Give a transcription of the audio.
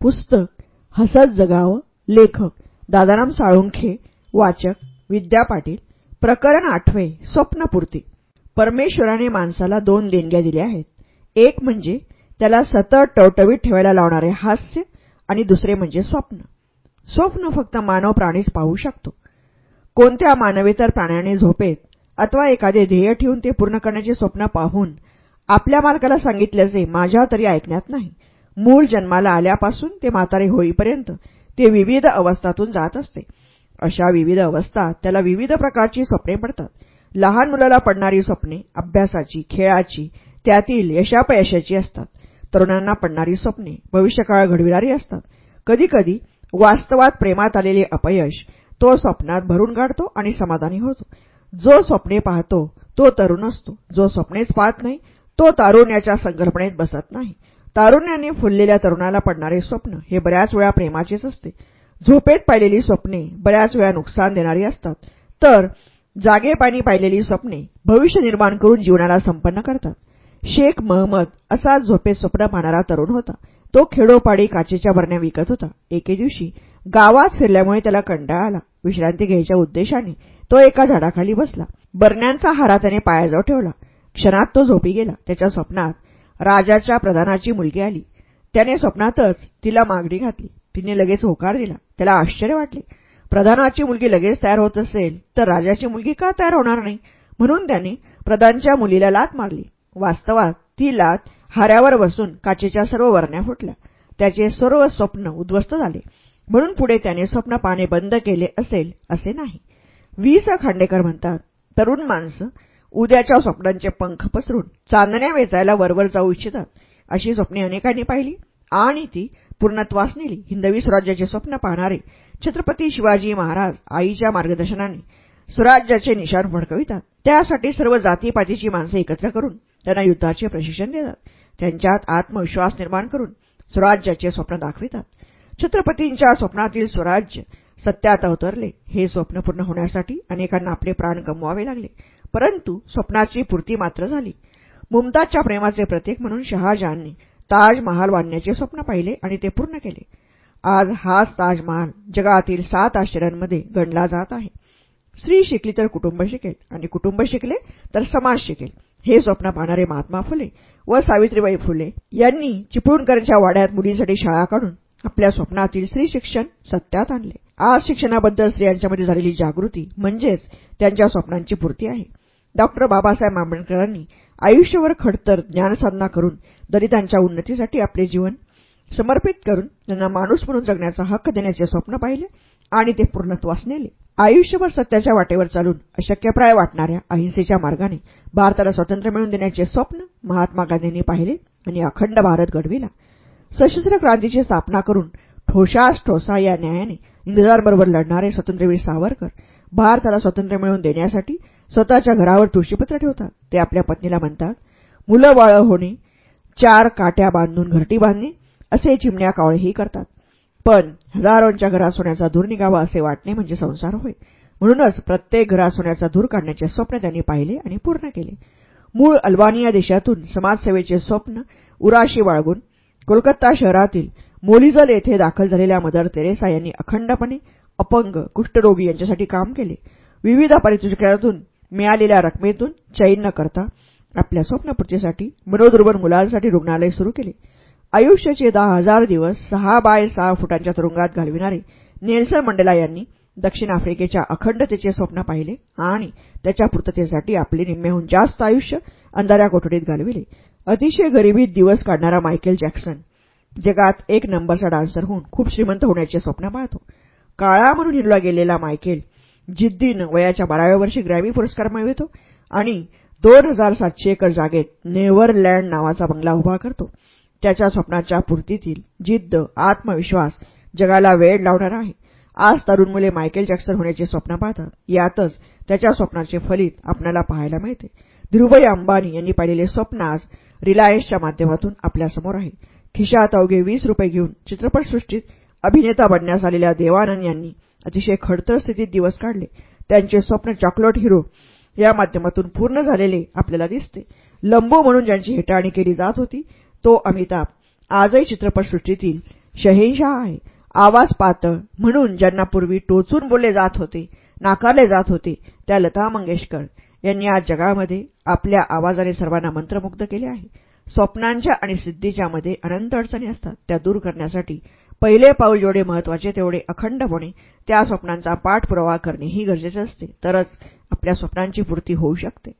पुस्तक हसत जगावं लेखक दादाराम साळुंखे वाचक विद्या पाटील प्रकरण आठवे स्वप्नपूर्ती. परमेश्वराने माणसाला दोन देणग्या दिल्या आहेत. एक म्हणजे त्याला सतत टवटवीत ठेवायला लावणारे हास्य आणि दुसरे म्हणजे स्वप्न. स्वप्न फक्त मानव प्राणीच पाहू शकतो. कोणत्या मानवेतर प्राण्याने झोपेत अथवा एखादे ध्येय ठेवून ते पूर्ण करण्याचे स्वप्न पाहून आपल्या मालकाला सांगितल्याचे माझ्या तरी ऐकण्यात नाही. मूळ जन्माला आल्यापासून ते म्हातारे होईपर्यंत ते विविध अवस्थातून जात असते. अशा विविध अवस्थात त्याला विविध प्रकारची स्वप्ने पडतात. लहान मुलाला पडणारी स्वप्ने अभ्यासाची खेळाची त्यातील यशापयशाची असतात. तरुणांना पडणारी स्वप्ने भविष्यकाळ घडविणारी असतात. कधीकधी वास्तवात प्रेमात आलेले अपयश तो स्वप्नात भरून काढतो आणि समाधानी होतो. जो स्वप्ने पाहतो तो तरुण असतो. जो स्वप्नेच पाहत नाही तो तारुण्याच्या संकल्पनेत बसत नाही. तारुण्याने फुललेल्या तरुणाला पडणारे स्वप्न हे बऱ्याच वेळा प्रेमाचेच असते. झोपेत पाहिलेली स्वप्ने बऱ्याच वेळा नुकसान देणारी असतात. तर जागेपाणी पाहिलेली स्वप्ने भविष्य निर्माण करून जीवनाला संपन्न करतात. शेख महम्मद असा झोपेत स्वप्न पाहणारा तरुण होता. तो खेडोपाडी काचेच्या बरण्या विकत होता. एके दिवशी गावात फिरल्यामुळे त्याला कंटाळा आला. विश्रांती घ्यायच्या उद्देशाने तो एका झाडाखाली बसला. बरण्यांचा हारा त्याने पायाजवळ ठेवला. क्षणात तो झोपी गेला. त्याच्या स्वप्नात राजाच्या प्रधानाची मुलगी आली. त्याने स्वप्नातच तिला मागणी घातली. तिने लगेच होकार दिला. त्याला आश्चर्य वाटले. प्रधानाची मुलगी लगेच तयार होत असेल तर राजाची मुलगी का तयार होणार नाही? म्हणून त्याने प्रधानच्या मुलीला लात मारली. वास्तवात ती लात हाऱ्यावर बसून काचेच्या सर्व वरण्या फुटल्या. त्याचे सर्व स्वप्न उद्ध्वस्त झाले. म्हणून पुढे त्याने स्वप्न पाहणे बंद केले असेल असे नाही. वीस खांडेकर म्हणतात तरुण माणसं उद्याच्या स्वप्नांचे पंख पसरून चांदण्या वेचायला वरवर जाऊ इच्छितात अशी स्वप्ने अनेकांनी पाहिली. आणि ती पूर्णत्वास नेली. हिंदवी स्वराज्याचे स्वप्न पाहणारे छत्रपती शिवाजी महाराज आईच्या मार्गदर्शनाने स्वराज्याचे निशाण फडकवितात. त्यासाठी सर्व जातीपातीची माणसं एकत्र करून त्यांना युद्धाचे प्रशिक्षण देतात. त्यांच्यात आत्मविश्वास निर्माण करून स्वराज्याचे स्वप्न दाखवितात. छत्रपतींच्या स्वप्नातील स्वराज्य सत्यात अवतरले. हे स्वप्न पूर्ण होण्यासाठी अनेकांना आपले प्राण गमवावे लागले. परंतु स्वप्नाची पूर्ती मात्र झाली. मुमताजच्या प्रेमाचे प्रतीक म्हणून शहाजहानने ताजमहाल बांधण्याचे स्वप्न पाहिले आणि ते पूर्ण केले. आज हाच ताजमहाल जगातील सात आश्चर्यांमध्ये गणला जात आहे. स्त्री शिकली तर कुटुंब शिकेल आणि कुटुंब शिकले तर समाज शिकेल. हे स्वप्न पाहणारे महात्मा फुले व सावित्रीबाई फुले यांनी चिपळूणकरच्या वाड्यात मुलींसाठी शाळा काढून आपल्या स्वप्नातील स्त्री शिक्षण सत्यात आणले. आज शिक्षणाबद्दल स्त्रियांच्यामध्ये झालेली जागृती म्हणजेच त्यांच्या स्वप्नांची पूर्ती आहे. डॉक्टर बाबासाहेब आंबेडकरांनी आयुष्यभर खडतर ज्ञानसाधना करून दलितांच्या उन्नतीसाठी आपले जीवन समर्पित करून त्यांना माणूस म्हणून जगण्याचा हक्क देण्याचे स्वप्न पाहिले आणि ते पूर्णत्वास नेले आयुष्यभर सत्याच्या वाटेवर चालून अशक्यप्राय वाटणाऱ्या अहिंसेच्या मार्गाने भारताला स्वातंत्र्य मिळवून देण्याचे स्वप्न महात्मा गांधींनी पाहिले आणि अखंड भारत घडविला. सशस्त्र क्रांतीची स्थापना करून ठोशास ठोसा या न्यायाने इंग्रजांबरोबर लढणारे स्वातंत्र्यवीर सावरकर भारताला स्वातंत्र्य मिळवून देण्यासाठी स्वतःच्या घरावर तुळशीपत्र ठेवतात. ते आपल्या पत्नीला म्हणतात मुलं बाळ होणे चार काट्या बांधून घरटी बांधणे असे चिमण्या कावळेही करतात. पण हजारोंच्या घरात सोन्याचा धूर निघावा असे वाटणे म्हणजे संसार होय. म्हणूनच प्रत्येक घरात सोन्याचा धूर काढण्याचे स्वप्न त्यांनी पाहिले आणि पूर्ण केले. मूळ अल्बानिया देशातून समाजसेवेचे स्वप्न उराशी बाळगून कोलकाता शहरातील मोलिजल येथे दाखल झालेल्या मदर तेरेसा यांनी अखंडपणे अपंग कुष्ठरोगी यांच्यासाठी काम केले. विविध पारितोषिकातून मिळालेल्या रकमेतून चैन न करता आपल्या स्वप्नपूर्तीसाठी मनोदुर्बल मुलांसाठी रुग्णालय सुरू केले. आयुष्याचे दहा हजार दिवस सहा बाय सहा फुटांच्या तुरुंगात घालविणारे नेल्सन मंडेला यांनी दक्षिण आफ्रिकेच्या अखंडतेचे स्वप्न पाहिले आणि त्याच्या पूर्ततेसाठी आपले निम्म्याहून जास्त आयुष्य अंधाऱ्या कोठडीत घालविले. अतिशय गरिबीत दिवस काढणारा मायकेल जॅक्सन जगात एक नंबरचा डान्सर होऊन खूप श्रीमंत होण्याचे स्वप्न पाहतो. काळा म्हणून हिरला गेलेला मायकेल जिद्दीनं वयाच्या बाराव्या वर्षी ग्रॅमी पुरस्कार मिळवितो आणि दोन हजार सातशे एकर जागेत नेव्हरलँड नावाचा बंगला उभा करतो. त्याच्या स्वप्नाच्या पूर्तीतील जिद्द आत्मविश्वास जगाला वेळ लावणार आहे. आज तरुण मुले मायकेल जॅक्सन होण्याचे स्वप्न पाहतात. यातच त्याच्या स्वप्नाचे फलित आपल्याला पाहायला मिळते. धीरुभाई अंबानी यांनी पाहिलेले स्वप्न आज रिलायन्सच्या माध्यमातून आपल्यासमोर आहे. खिशात अवघे वीस रुपये घेऊन चित्रपटसृष्टीत अभिनेता बनण्यास आलेल्या देवानंद यांनी अतिशय खडतर स्थितीत दिवस काढले. त्यांचे स्वप्न चॉकलेट हिरो या माध्यमातून पूर्ण झालेले आपल्याला दिसते. लंबो म्हणून ज्यांची हेटाळणी केली जात होती तो अमिताभ आजही चित्रपटसृष्टीतील शहेनशाह आहे. आवाज पातळ म्हणून ज्यांना पूर्वी टोचून बोलले जात होते नाकारले जात होते त्या लता मंगेशकर यांनी आज जगामध्ये आपल्या आवाजाने सर्वांना मंत्रमुग्ध केले आहे. स्वप्नांच्या आणि सिद्धीच्या मध्ये अनंत अडचणी असतात त्या दूर करण्यासाठी पहिले पाऊल जेवढे महत्त्वाचे तेवढे अखंडपणे त्या स्वप्नांचा पाठपुरावा करणेही गरजेचे असते. तरच आपल्या स्वप्नांची पूर्ती होऊ शकते.